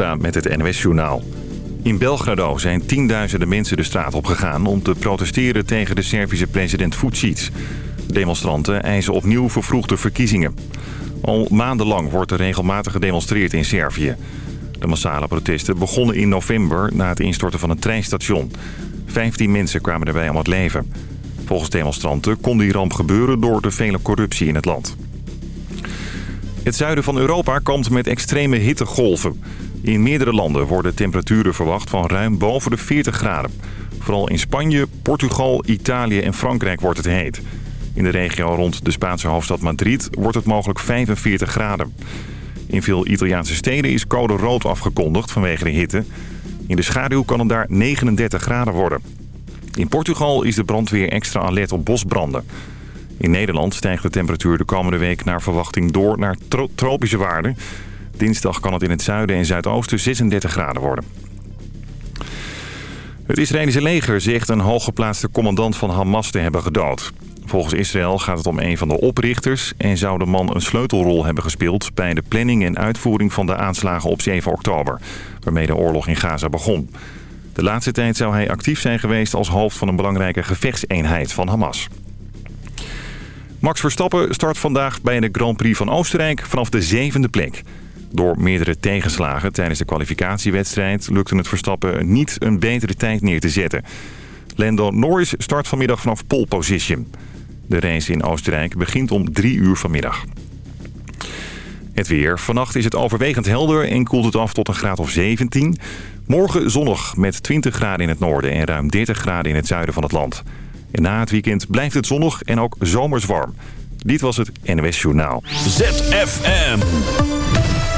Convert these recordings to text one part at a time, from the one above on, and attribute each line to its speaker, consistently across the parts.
Speaker 1: Met het NOS-journaal. In Belgrado zijn tienduizenden mensen de straat op gegaan... om te protesteren tegen de Servische president Vucic. Demonstranten eisen opnieuw vervroegde verkiezingen. Al maandenlang wordt er regelmatig gedemonstreerd in Servië. De massale protesten begonnen in november na het instorten van een treinstation. Vijftien mensen kwamen erbij om het leven. Volgens demonstranten kon die ramp gebeuren door de vele corruptie in het land. Het zuiden van Europa kampt met extreme hittegolven. In meerdere landen worden temperaturen verwacht van ruim boven de 40 graden. Vooral in Spanje, Portugal, Italië en Frankrijk wordt het heet. In de regio rond de Spaanse hoofdstad Madrid wordt het mogelijk 45 graden. In veel Italiaanse steden is code rood afgekondigd vanwege de hitte. In de schaduw kan het daar 39 graden worden. In Portugal is de brandweer extra alert op bosbranden. In Nederland stijgt de temperatuur de komende week naar verwachting door naar tropische waarden. Dinsdag kan het in het zuiden en zuidoosten 36 graden worden. Het Israëlische leger zegt een hooggeplaatste commandant van Hamas te hebben gedood. Volgens Israël gaat het om een van de oprichters... en zou de man een sleutelrol hebben gespeeld... bij de planning en uitvoering van de aanslagen op 7 oktober... waarmee de oorlog in Gaza begon. De laatste tijd zou hij actief zijn geweest als hoofd van een belangrijke gevechtseenheid van Hamas. Max Verstappen start vandaag bij de Grand Prix van Oostenrijk vanaf de zevende plek. Door meerdere tegenslagen tijdens de kwalificatiewedstrijd lukte het Verstappen niet een betere tijd neer te zetten. Lando Norris start vanmiddag vanaf pole position. De race in Oostenrijk begint om 3 uur vanmiddag. Het weer. Vannacht is het overwegend helder en koelt het af tot een graad of 17. Morgen zonnig met 20 graden in het noorden en ruim 30 graden in het zuiden van het land. En na het weekend blijft het zonnig en ook zomers warm. Dit was het NOS Journaal.
Speaker 2: ZFM.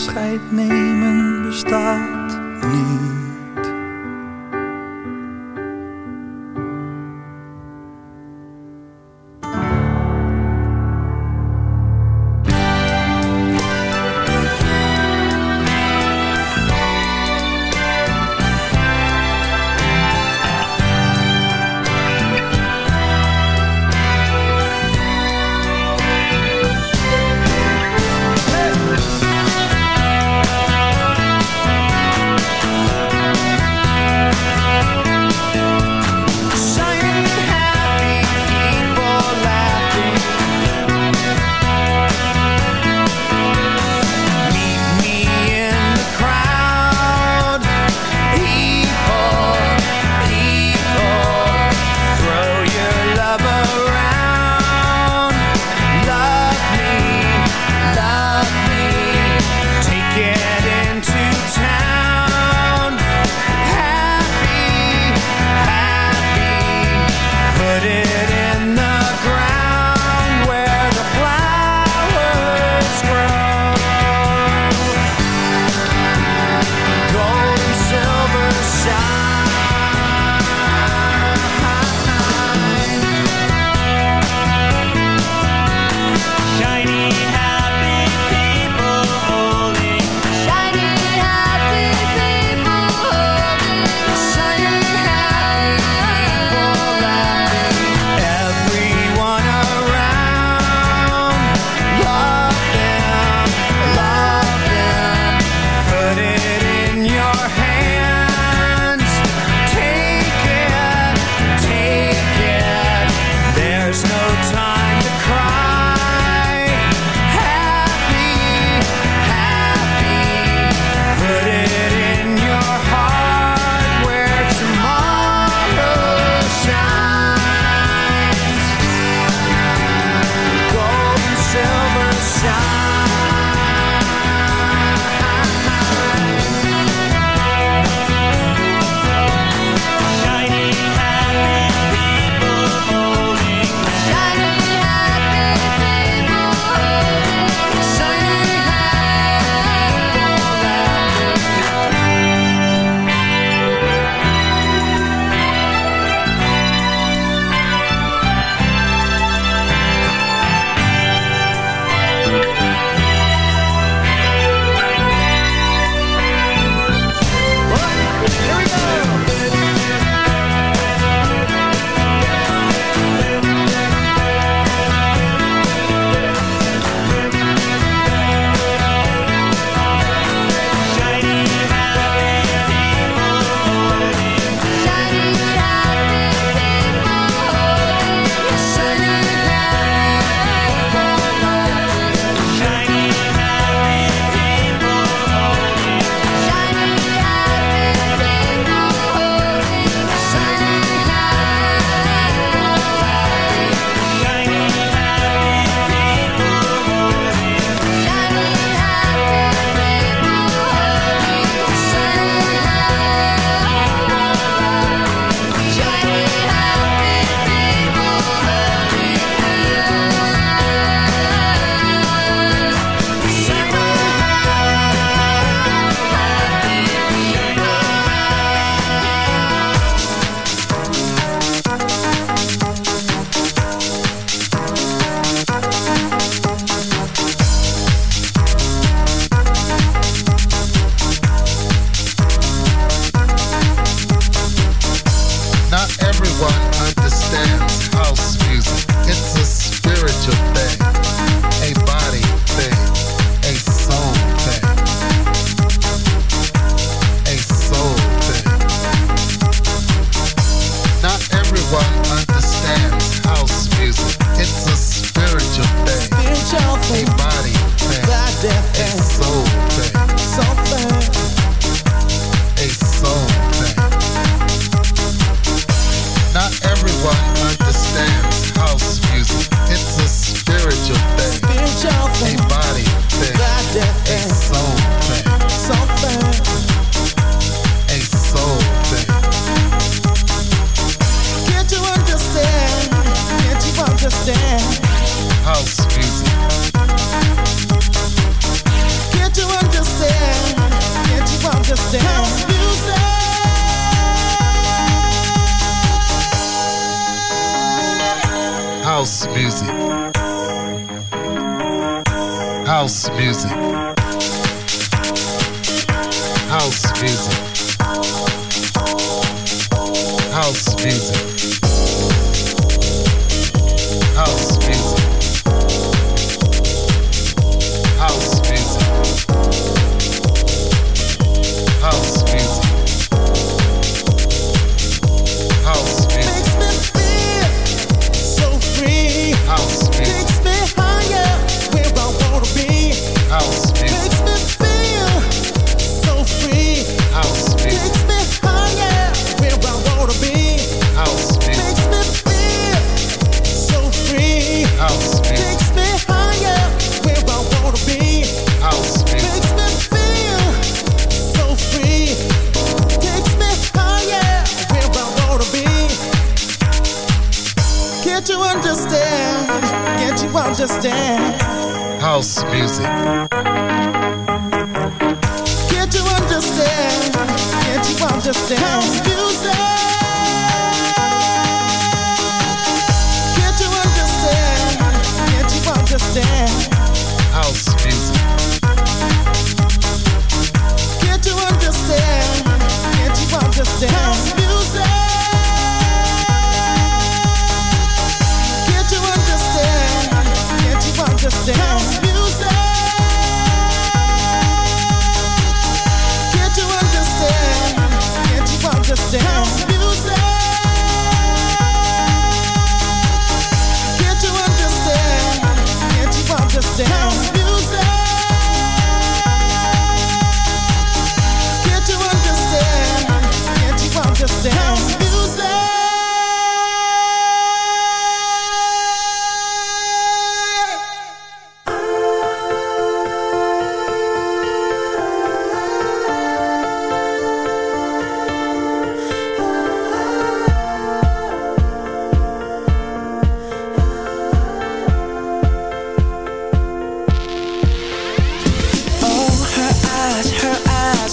Speaker 3: afscheid nemen bestaat niet.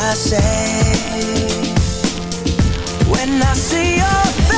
Speaker 3: I say when I see your face?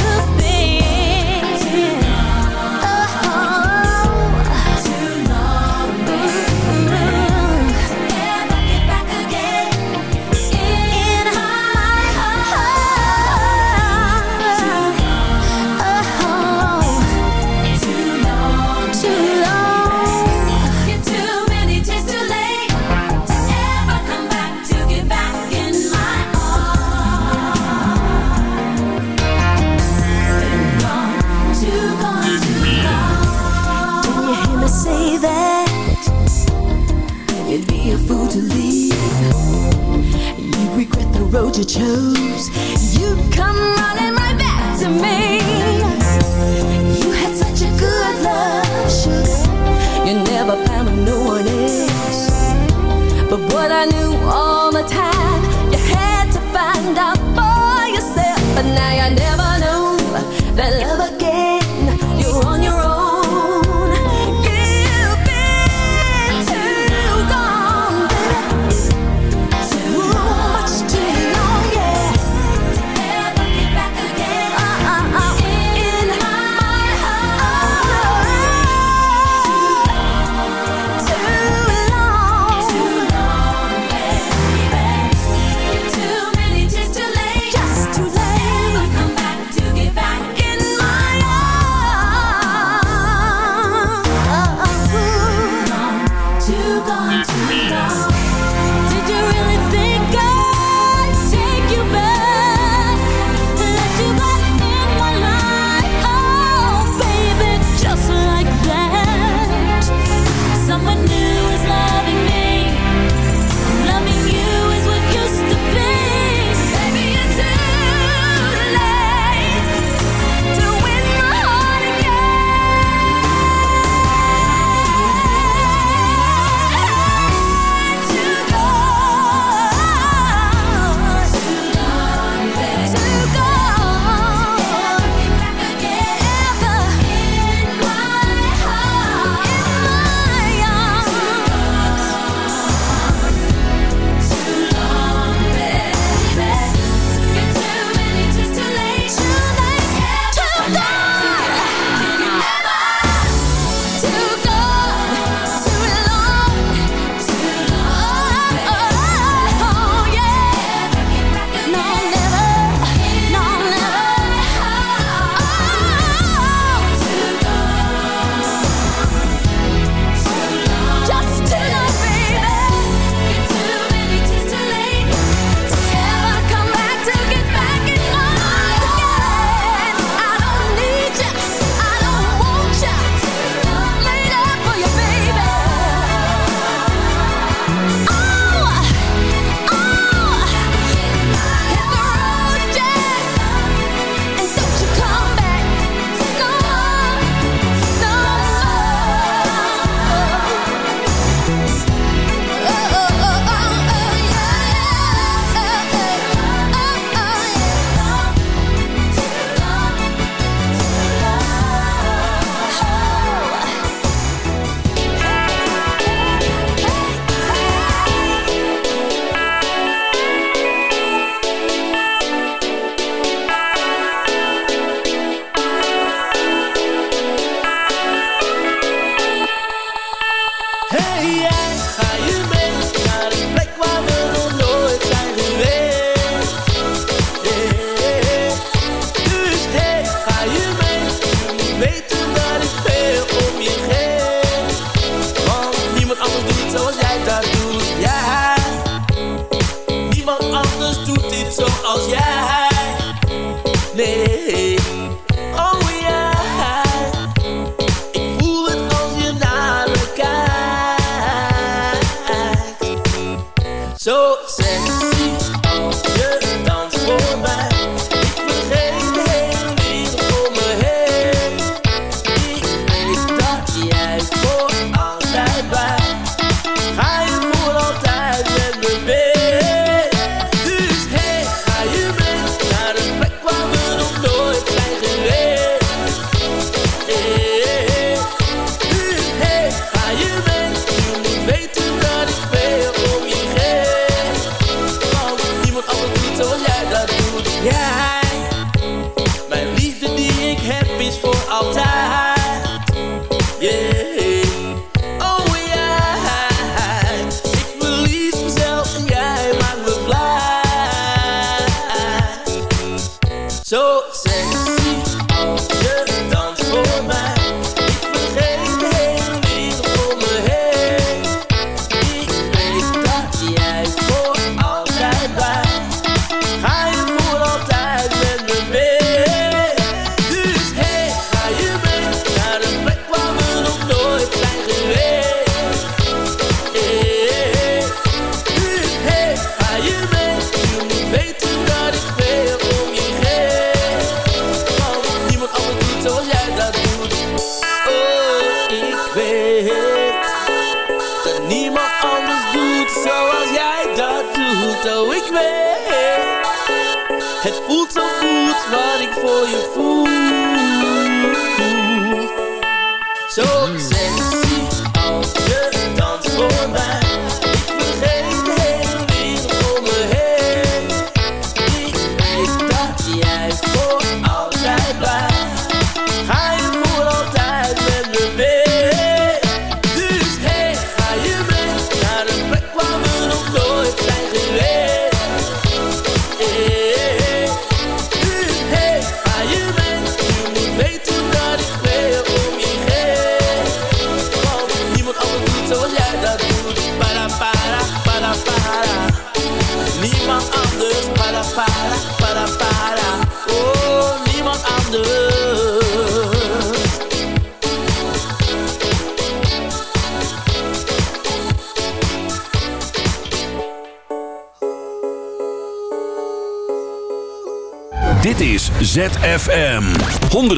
Speaker 4: road you chose. You'd come running right back to me. You had such a good love, sugar. You never found with no one else. But what I knew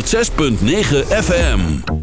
Speaker 3: 106.9 FM.